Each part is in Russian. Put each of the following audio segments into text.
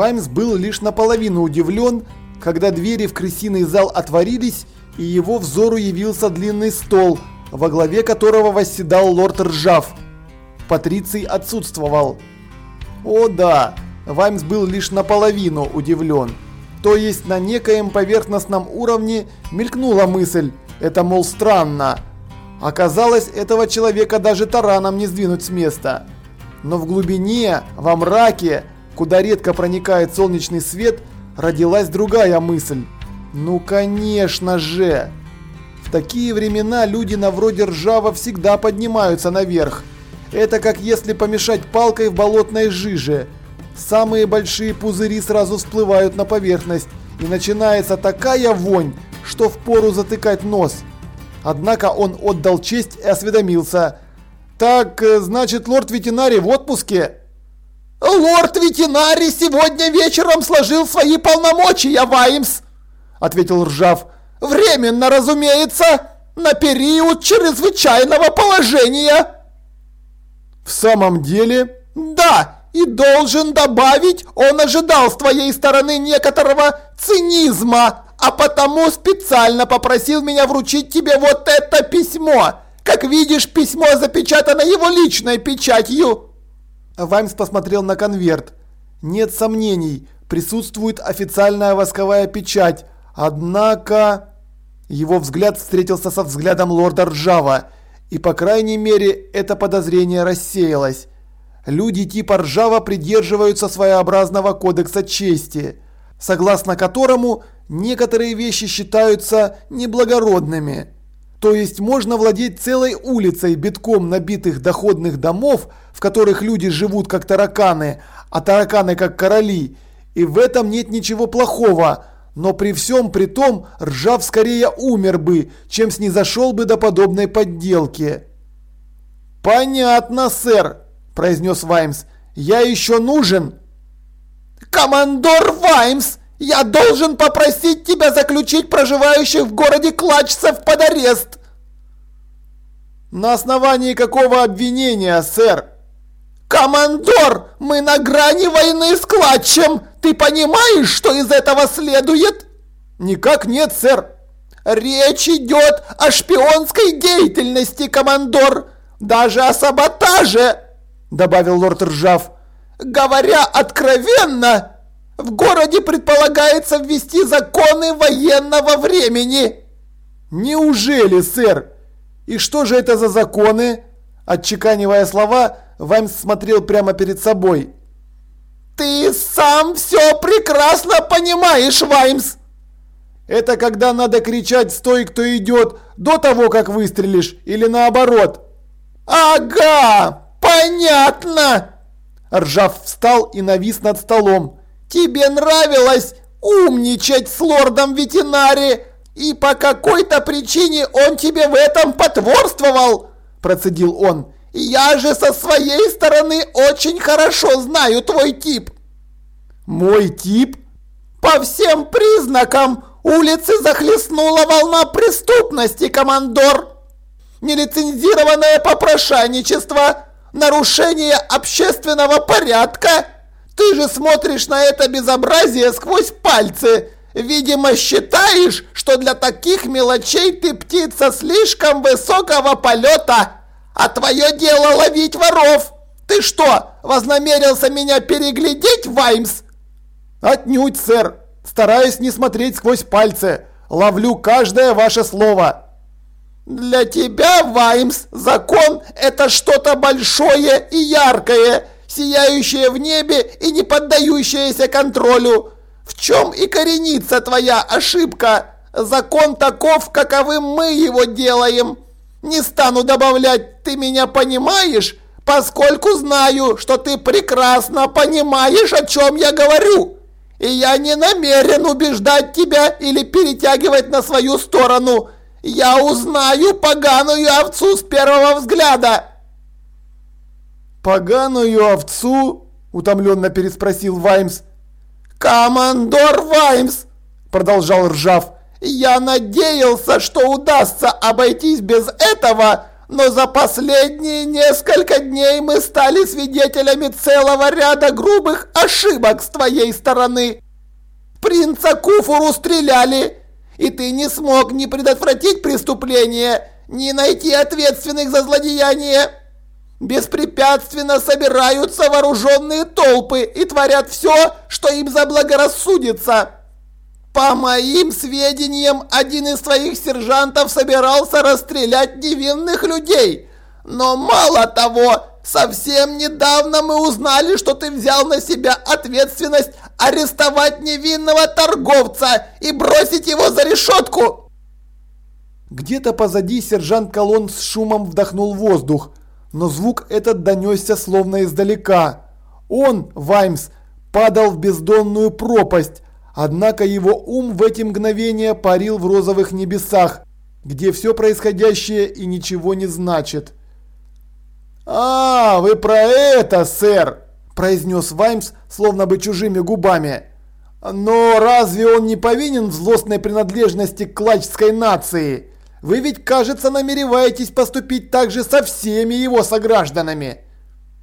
Ваймс был лишь наполовину удивлен, когда двери в крысиный зал отворились, и его взору явился длинный стол, во главе которого восседал лорд Ржав. Патриций отсутствовал. О да, Ваймс был лишь наполовину удивлен. То есть на некоем поверхностном уровне мелькнула мысль, это мол странно. Оказалось, этого человека даже тараном не сдвинуть с места. Но в глубине, во мраке, куда редко проникает солнечный свет, родилась другая мысль. Ну конечно же! В такие времена люди на вроде ржава всегда поднимаются наверх. Это как если помешать палкой в болотной жиже. Самые большие пузыри сразу всплывают на поверхность, и начинается такая вонь, что впору затыкать нос. Однако он отдал честь и осведомился. «Так, э, значит, лорд-ветеринарий в отпуске?» «Лорд-ветеринарий сегодня вечером сложил свои полномочия, Ваймс!» Ответил Ржав. «Временно, разумеется, на период чрезвычайного положения!» «В самом деле?» «Да!» И должен добавить, он ожидал с твоей стороны некоторого цинизма, а потому специально попросил меня вручить тебе вот это письмо. Как видишь, письмо запечатано его личной печатью. Ваймс посмотрел на конверт. Нет сомнений, присутствует официальная восковая печать. Однако... Его взгляд встретился со взглядом лорда Ржава, и по крайней мере это подозрение рассеялось. Люди типа Ржава придерживаются своеобразного кодекса чести, согласно которому некоторые вещи считаются неблагородными. То есть можно владеть целой улицей битком набитых доходных домов, в которых люди живут как тараканы, а тараканы как короли. И в этом нет ничего плохого, но при всем при том Ржав скорее умер бы, чем снизошел бы до подобной подделки. «Понятно, сэр», – произнес Ваймс. «Я еще нужен?» «Командор Ваймс, я должен попросить тебя заключить проживающих в городе Клачцев под арест!» «На основании какого обвинения, сэр?» «Командор, мы на грани войны с Клатчем! Ты понимаешь, что из этого следует?» «Никак нет, сэр!» «Речь идет о шпионской деятельности, командор! Даже о саботаже!» Добавил лорд Ржав. «Говоря откровенно, в городе предполагается ввести законы военного времени!» «Неужели, сэр? И что же это за законы?» Отчеканивая слова, Ваймс смотрел прямо перед собой. «Ты сам все прекрасно понимаешь, Ваймс!» «Это когда надо кричать «Стой, кто идет!» до того, как выстрелишь, или наоборот?» «Ага! Понятно!» Ржав встал и навис над столом. «Тебе нравилось умничать с лордом ветеринари, и по какой-то причине он тебе в этом потворствовал!» Процедил он. «Я же со своей стороны очень хорошо знаю твой тип!» «Мой тип?» «По всем признакам улицы захлестнула волна преступности, командор!» «Нелицензированное попрошайничество!» нарушение общественного порядка? Ты же смотришь на это безобразие сквозь пальцы. Видимо, считаешь, что для таких мелочей ты птица слишком высокого полета. А твое дело ловить воров. Ты что, вознамерился меня переглядеть, Ваймс? Отнюдь, сэр. Стараюсь не смотреть сквозь пальцы. Ловлю каждое ваше слово. Для тебя, Ваймс, закон – это что-то большое и яркое, сияющее в небе и не поддающееся контролю. В чем и коренится твоя ошибка? Закон таков, каковым мы его делаем. Не стану добавлять «ты меня понимаешь», поскольку знаю, что ты прекрасно понимаешь, о чем я говорю. И я не намерен убеждать тебя или перетягивать на свою сторону – я узнаю поганую овцу с первого взгляда!» «Поганую овцу?» – утомленно переспросил Ваймс. «Командор Ваймс!» – продолжал Ржав. «Я надеялся, что удастся обойтись без этого, но за последние несколько дней мы стали свидетелями целого ряда грубых ошибок с твоей стороны. Принца Куфуру стреляли, и ты не смог ни предотвратить преступление, ни найти ответственных за злодеяние. Беспрепятственно собираются вооруженные толпы и творят все, что им заблагорассудится. По моим сведениям, один из твоих сержантов собирался расстрелять невинных людей. Но мало того, совсем недавно мы узнали, что ты взял на себя ответственность арестовать невинного торговца и бросить его за решетку. Где-то позади сержант Колон с шумом вдохнул воздух, но звук этот донесся словно издалека. Он, Ваймс, падал в бездонную пропасть, Однако его ум в эти мгновения парил в розовых небесах, где все происходящее и ничего не значит. «А, вы про это, сэр!» – произнес Ваймс, словно бы чужими губами. «Но разве он не повинен в злостной принадлежности к клачской нации? Вы ведь, кажется, намереваетесь поступить так же со всеми его согражданами».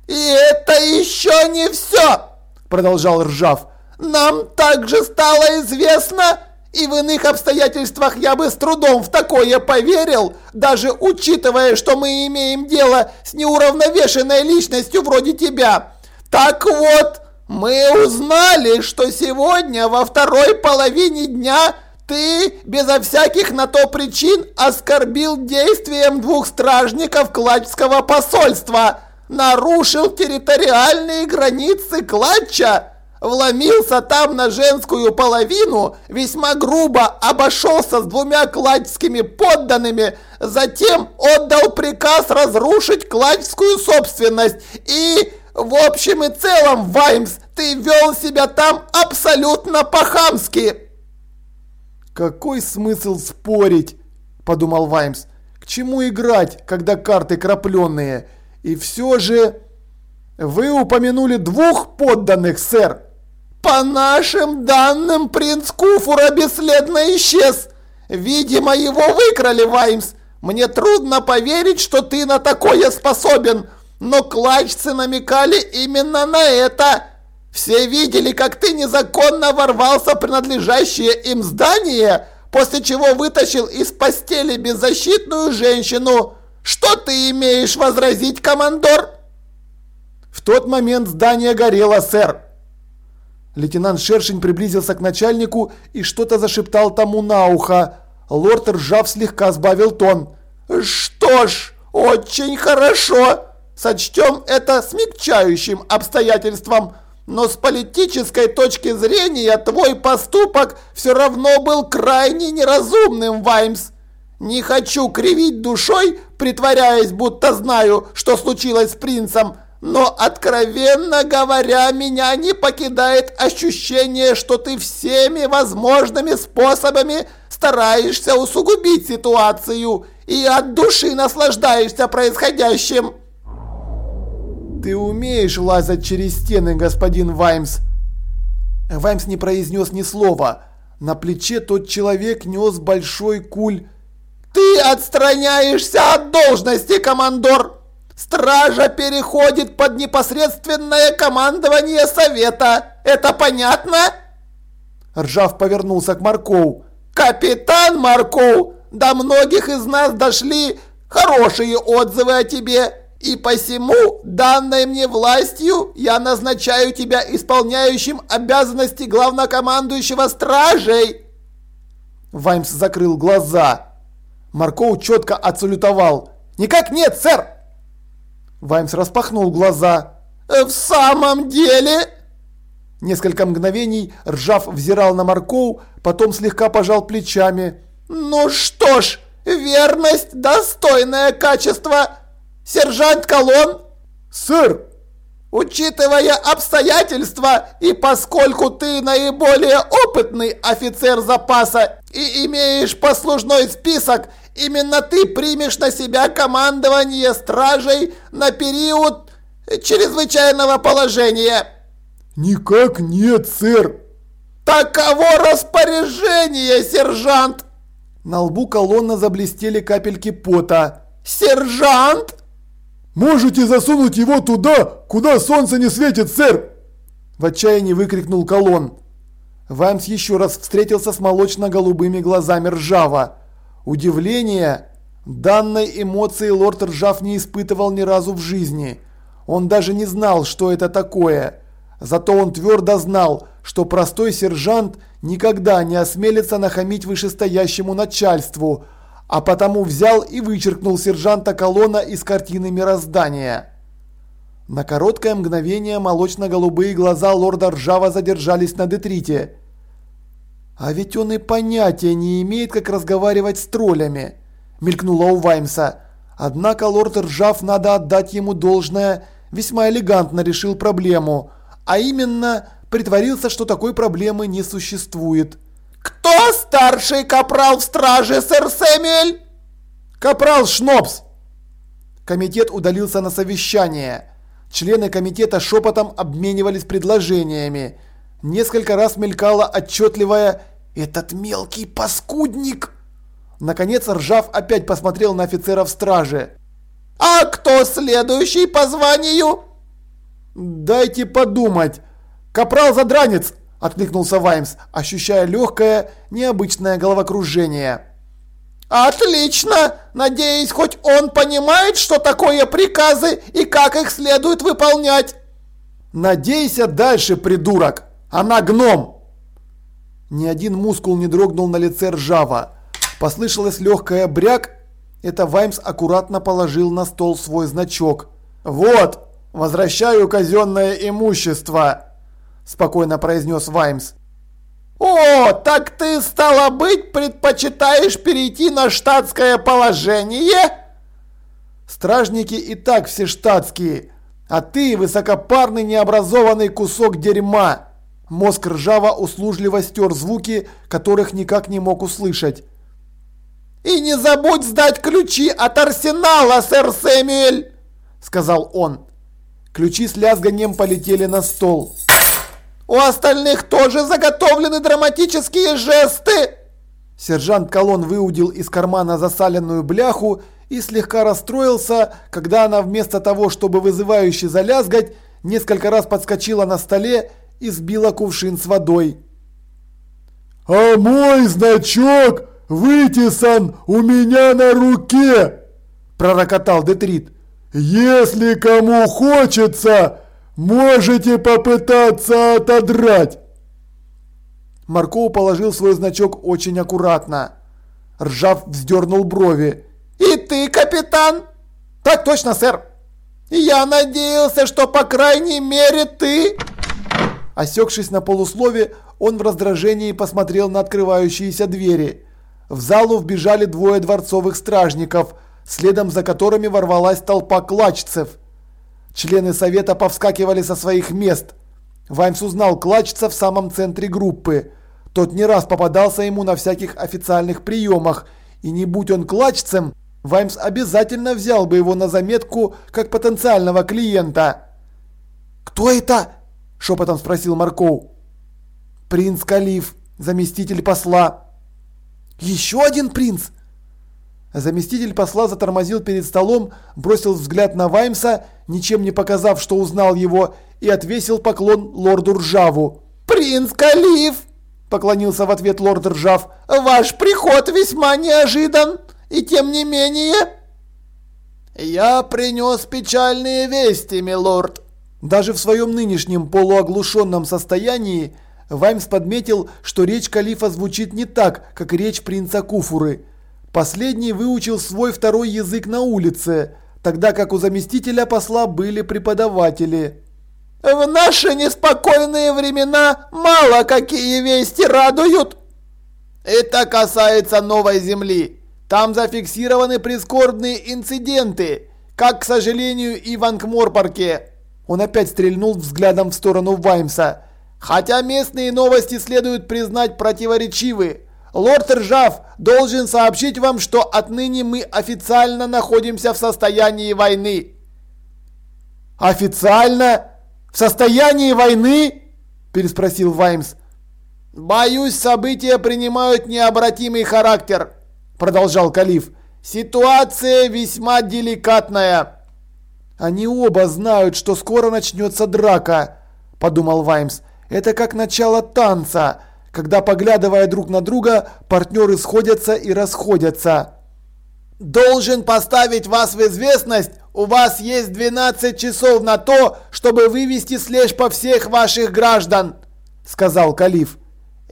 «И это еще не все!» – продолжал Ржав. Нам также стало известно, и в иных обстоятельствах я бы с трудом в такое поверил, даже учитывая, что мы имеем дело с неуравновешенной личностью вроде тебя. Так вот, мы узнали, что сегодня во второй половине дня ты, безо всяких на то причин, оскорбил действием двух стражников Клачского посольства, нарушил территориальные границы Клача, Вломился там на женскую половину, весьма грубо обошелся с двумя кладьскими подданными, затем отдал приказ разрушить кладьскую собственность и, в общем и целом, Ваймс, ты вел себя там абсолютно по-хамски. «Какой смысл спорить?» – подумал Ваймс. «К чему играть, когда карты крапленные? И все же...» «Вы упомянули двух подданных, сэр!» По нашим данным, принц Куфура бесследно исчез. Видимо, его выкрали, Ваймс. Мне трудно поверить, что ты на такое способен. Но клачцы намекали именно на это. Все видели, как ты незаконно ворвался в принадлежащее им здание, после чего вытащил из постели беззащитную женщину. Что ты имеешь возразить, командор? В тот момент здание горело, сэр. Лейтенант Шершень приблизился к начальнику и что-то зашептал тому на ухо. Лорд Ржав слегка сбавил тон. «Что ж, очень хорошо. Сочтем это смягчающим обстоятельством. Но с политической точки зрения твой поступок все равно был крайне неразумным, Ваймс. Не хочу кривить душой, притворяясь, будто знаю, что случилось с принцем, но, откровенно говоря, меня не покидает ощущение, что ты всеми возможными способами стараешься усугубить ситуацию и от души наслаждаешься происходящим. Ты умеешь лазать через стены, господин Ваймс. Ваймс не произнес ни слова. На плече тот человек нес большой куль. Ты отстраняешься от должности, командор! Стража переходит под непосредственное командование совета. Это понятно? Ржав повернулся к Маркоу. Капитан Маркоу, до многих из нас дошли хорошие отзывы о тебе. И посему, данной мне властью, я назначаю тебя исполняющим обязанности главнокомандующего стражей. Ваймс закрыл глаза. Маркоу четко отсалютовал. «Никак нет, сэр!» Ваймс распахнул глаза. «Э, «В самом деле?» Несколько мгновений Ржав взирал на Маркоу, потом слегка пожал плечами. «Ну что ж, верность – достойное качество. Сержант Колон?» «Сэр!» «Учитывая обстоятельства и поскольку ты наиболее опытный офицер запаса и имеешь послужной список Именно ты примешь на себя командование стражей на период чрезвычайного положения. Никак нет, сэр. Таково распоряжение, сержант. На лбу колонна заблестели капельки пота. Сержант!» «Можете засунуть его туда, куда солнце не светит, сэр!» В отчаянии выкрикнул Колон. Ваймс еще раз встретился с молочно-голубыми глазами Ржава. Удивление данной эмоции лорд Ржав не испытывал ни разу в жизни. Он даже не знал, что это такое. Зато он твердо знал, что простой сержант никогда не осмелится нахамить вышестоящему начальству, а потому взял и вычеркнул сержанта Колона из картины мироздания. На короткое мгновение молочно-голубые глаза лорда Ржава задержались на детрите. «А ведь он и понятия не имеет, как разговаривать с троллями», – мелькнуло у Ваймса. Однако лорд Ржав, надо отдать ему должное, весьма элегантно решил проблему, а именно притворился, что такой проблемы не существует. «Кто старший капрал в страже, сэр Сэмюэль?» «Капрал Шнопс!» Комитет удалился на совещание. Члены комитета шепотом обменивались предложениями. Несколько раз мелькала отчетливая «Этот мелкий паскудник!» Наконец Ржав опять посмотрел на офицеров стражи. «А кто следующий по званию?» «Дайте подумать. Капрал Задранец!» – откликнулся Ваймс, ощущая легкое, необычное головокружение. «Отлично! Надеюсь, хоть он понимает, что такое приказы и как их следует выполнять!» «Надейся дальше, придурок! Она гном!» Ни один мускул не дрогнул на лице ржава. Послышалось легкое бряк. Это Ваймс аккуратно положил на стол свой значок. «Вот, возвращаю казенное имущество!» Спокойно произнес Ваймс. «О, так ты, стало быть, предпочитаешь перейти на штатское положение?» «Стражники и так все штатские, а ты высокопарный необразованный кусок дерьма!» Мозг ржаво услужливо стер звуки, которых никак не мог услышать. «И не забудь сдать ключи от арсенала, сэр Сэмюэль!» Сказал он. Ключи с лязганием полетели на стол. У остальных тоже заготовлены драматические жесты!» Сержант Колон выудил из кармана засаленную бляху и слегка расстроился, когда она вместо того, чтобы вызывающе залязгать, несколько раз подскочила на столе и сбила кувшин с водой. «А мой значок вытесан у меня на руке!» – пророкотал Детрит. «Если кому хочется, Можете попытаться отодрать!» Марков положил свой значок очень аккуратно. Ржав вздернул брови. «И ты, капитан?» «Так точно, сэр!» «Я надеялся, что по крайней мере ты...» Осекшись на полуслове, он в раздражении посмотрел на открывающиеся двери. В залу вбежали двое дворцовых стражников, следом за которыми ворвалась толпа клачцев – Члены совета повскакивали со своих мест. Ваймс узнал клачца в самом центре группы. Тот не раз попадался ему на всяких официальных приемах, и не будь он клачцем, Ваймс обязательно взял бы его на заметку как потенциального клиента. «Кто это?» – шепотом спросил Марков. «Принц Калиф, заместитель посла». «Еще один принц?» Заместитель посла затормозил перед столом, бросил взгляд на Ваймса, ничем не показав, что узнал его, и отвесил поклон лорду Ржаву. «Принц Калиф!» – поклонился в ответ лорд Ржав. «Ваш приход весьма неожидан, и тем не менее...» «Я принес печальные вести, милорд!» Даже в своем нынешнем полуоглушенном состоянии Ваймс подметил, что речь Калифа звучит не так, как речь принца Куфуры – Последний выучил свой второй язык на улице, тогда как у заместителя посла были преподаватели. «В наши неспокойные времена мало какие вести радуют!» «Это касается Новой Земли. Там зафиксированы прискорбные инциденты, как, к сожалению, и в Анкморпорке». Он опять стрельнул взглядом в сторону Ваймса. «Хотя местные новости следует признать противоречивы. Лорд Ржав должен сообщить вам, что отныне мы официально находимся в состоянии войны. Официально? В состоянии войны? Переспросил Ваймс. Боюсь, события принимают необратимый характер, продолжал Калиф. Ситуация весьма деликатная. Они оба знают, что скоро начнется драка, подумал Ваймс. Это как начало танца, когда, поглядывая друг на друга, партнеры сходятся и расходятся. «Должен поставить вас в известность, у вас есть 12 часов на то, чтобы вывести слежь по всех ваших граждан», – сказал Калиф.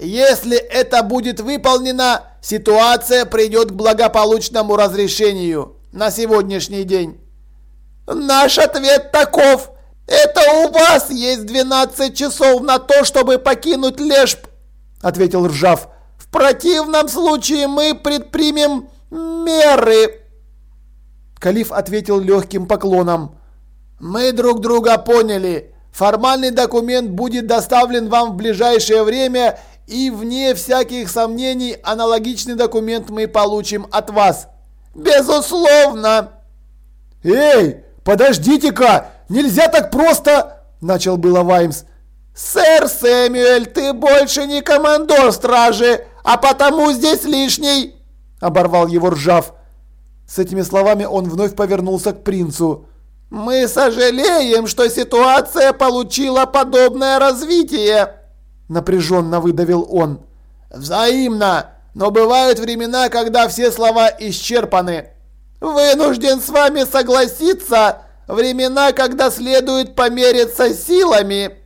«Если это будет выполнено, ситуация придет к благополучному разрешению на сегодняшний день». «Наш ответ таков. Это у вас есть 12 часов на то, чтобы покинуть Лешп», – ответил Ржав. «В противном случае мы предпримем меры!» Калиф ответил легким поклоном. «Мы друг друга поняли. Формальный документ будет доставлен вам в ближайшее время, и вне всяких сомнений аналогичный документ мы получим от вас. Безусловно!» «Эй, подождите-ка! Нельзя так просто!» – начал было Ваймс. «Сэр Сэмюэль, ты больше не командор стражи, а потому здесь лишний!» оборвал его ржав. С этими словами он вновь повернулся к принцу. «Мы сожалеем, что ситуация получила подобное развитие», – напряженно выдавил он. «Взаимно, но бывают времена, когда все слова исчерпаны. Вынужден с вами согласиться, времена, когда следует помериться силами».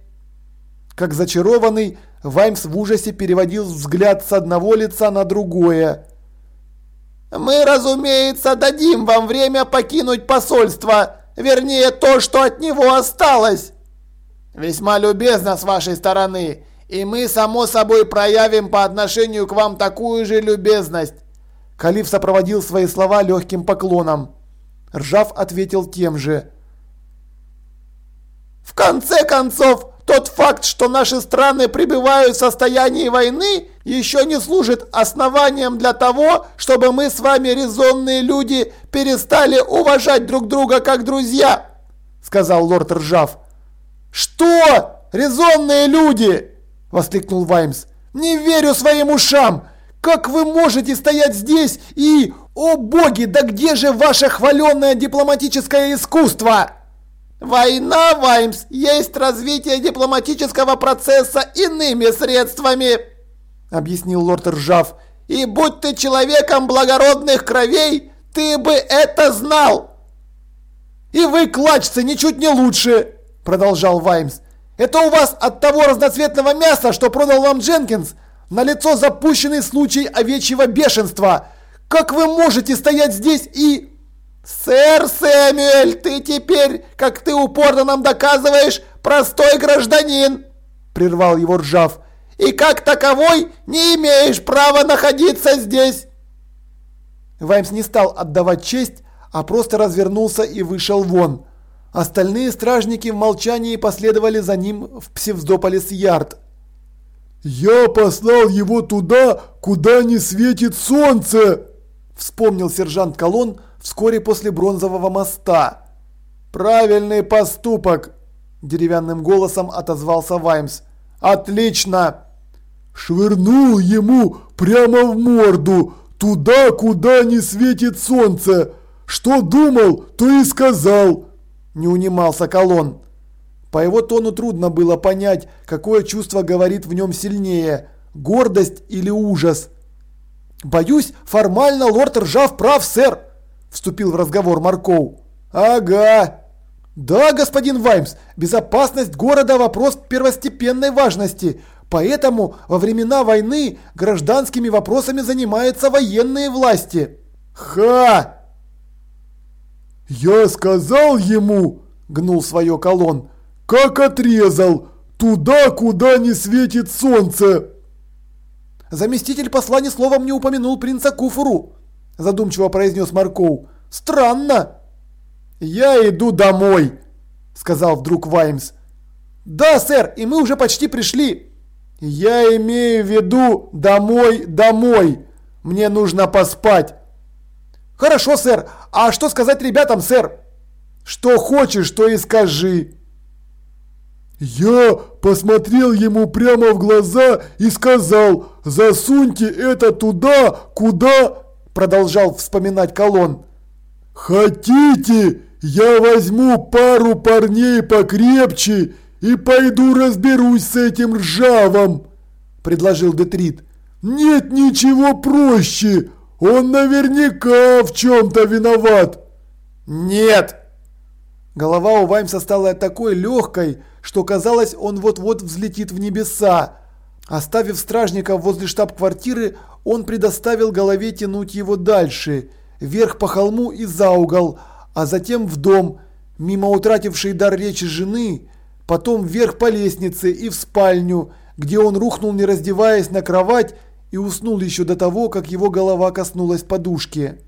Как зачарованный, Ваймс в ужасе переводил взгляд с одного лица на другое. Мы, разумеется, дадим вам время покинуть посольство, вернее, то, что от него осталось. Весьма любезно с вашей стороны, и мы, само собой, проявим по отношению к вам такую же любезность. Калиф сопроводил свои слова легким поклоном. Ржав ответил тем же. В конце концов, тот факт, что наши страны пребывают в состоянии войны, еще не служит основанием для того, чтобы мы с вами, резонные люди, перестали уважать друг друга как друзья», — сказал лорд Ржав. «Что? Резонные люди?» — воскликнул Ваймс. «Не верю своим ушам! Как вы можете стоять здесь и... О боги, да где же ваше хваленное дипломатическое искусство?» Война, Ваймс, есть развитие дипломатического процесса иными средствами, объяснил лорд Ржав. И будь ты человеком благородных кровей, ты бы это знал. И вы, клачцы, ничуть не лучше, продолжал Ваймс. Это у вас от того разноцветного мяса, что продал вам Дженкинс, на лицо запущенный случай овечьего бешенства. Как вы можете стоять здесь и... «Сэр Сэмюэль, ты теперь, как ты упорно нам доказываешь, простой гражданин!» Прервал его ржав. «И как таковой не имеешь права находиться здесь!» Ваймс не стал отдавать честь, а просто развернулся и вышел вон. Остальные стражники в молчании последовали за ним в Псевдополис-Ярд. «Я послал его туда, куда не светит солнце!» Вспомнил сержант Колон, вскоре после Бронзового моста. «Правильный поступок!» – деревянным голосом отозвался Ваймс. «Отлично!» «Швырнул ему прямо в морду, туда, куда не светит солнце! Что думал, то и сказал!» – не унимался Колон. По его тону трудно было понять, какое чувство говорит в нем сильнее – гордость или ужас. «Боюсь, формально лорд Ржав прав, сэр!» Вступил в разговор Марков. Ага. Да, господин Ваймс, безопасность города вопрос первостепенной важности. Поэтому во времена войны гражданскими вопросами занимаются военные власти. Ха! Я сказал ему, гнул свое колонн, как отрезал, туда, куда не светит солнце. Заместитель посла ни словом не упомянул принца Куфуру задумчиво произнес Марков. Странно. Я иду домой, сказал вдруг Ваймс. Да, сэр, и мы уже почти пришли. Я имею в виду домой, домой. Мне нужно поспать. Хорошо, сэр. А что сказать ребятам, сэр? Что хочешь, то и скажи. Я посмотрел ему прямо в глаза и сказал, засуньте это туда, куда продолжал вспоминать колонн. «Хотите, я возьму пару парней покрепче и пойду разберусь с этим ржавом», – предложил Детрит. «Нет ничего проще, он наверняка в чем-то виноват». «Нет!» Голова у Ваймса стала такой легкой, что казалось, он вот-вот взлетит в небеса. Оставив стражников возле штаб-квартиры, он предоставил голове тянуть его дальше, вверх по холму и за угол, а затем в дом, мимо утратившей дар речи жены, потом вверх по лестнице и в спальню, где он рухнул не раздеваясь на кровать и уснул еще до того, как его голова коснулась подушки.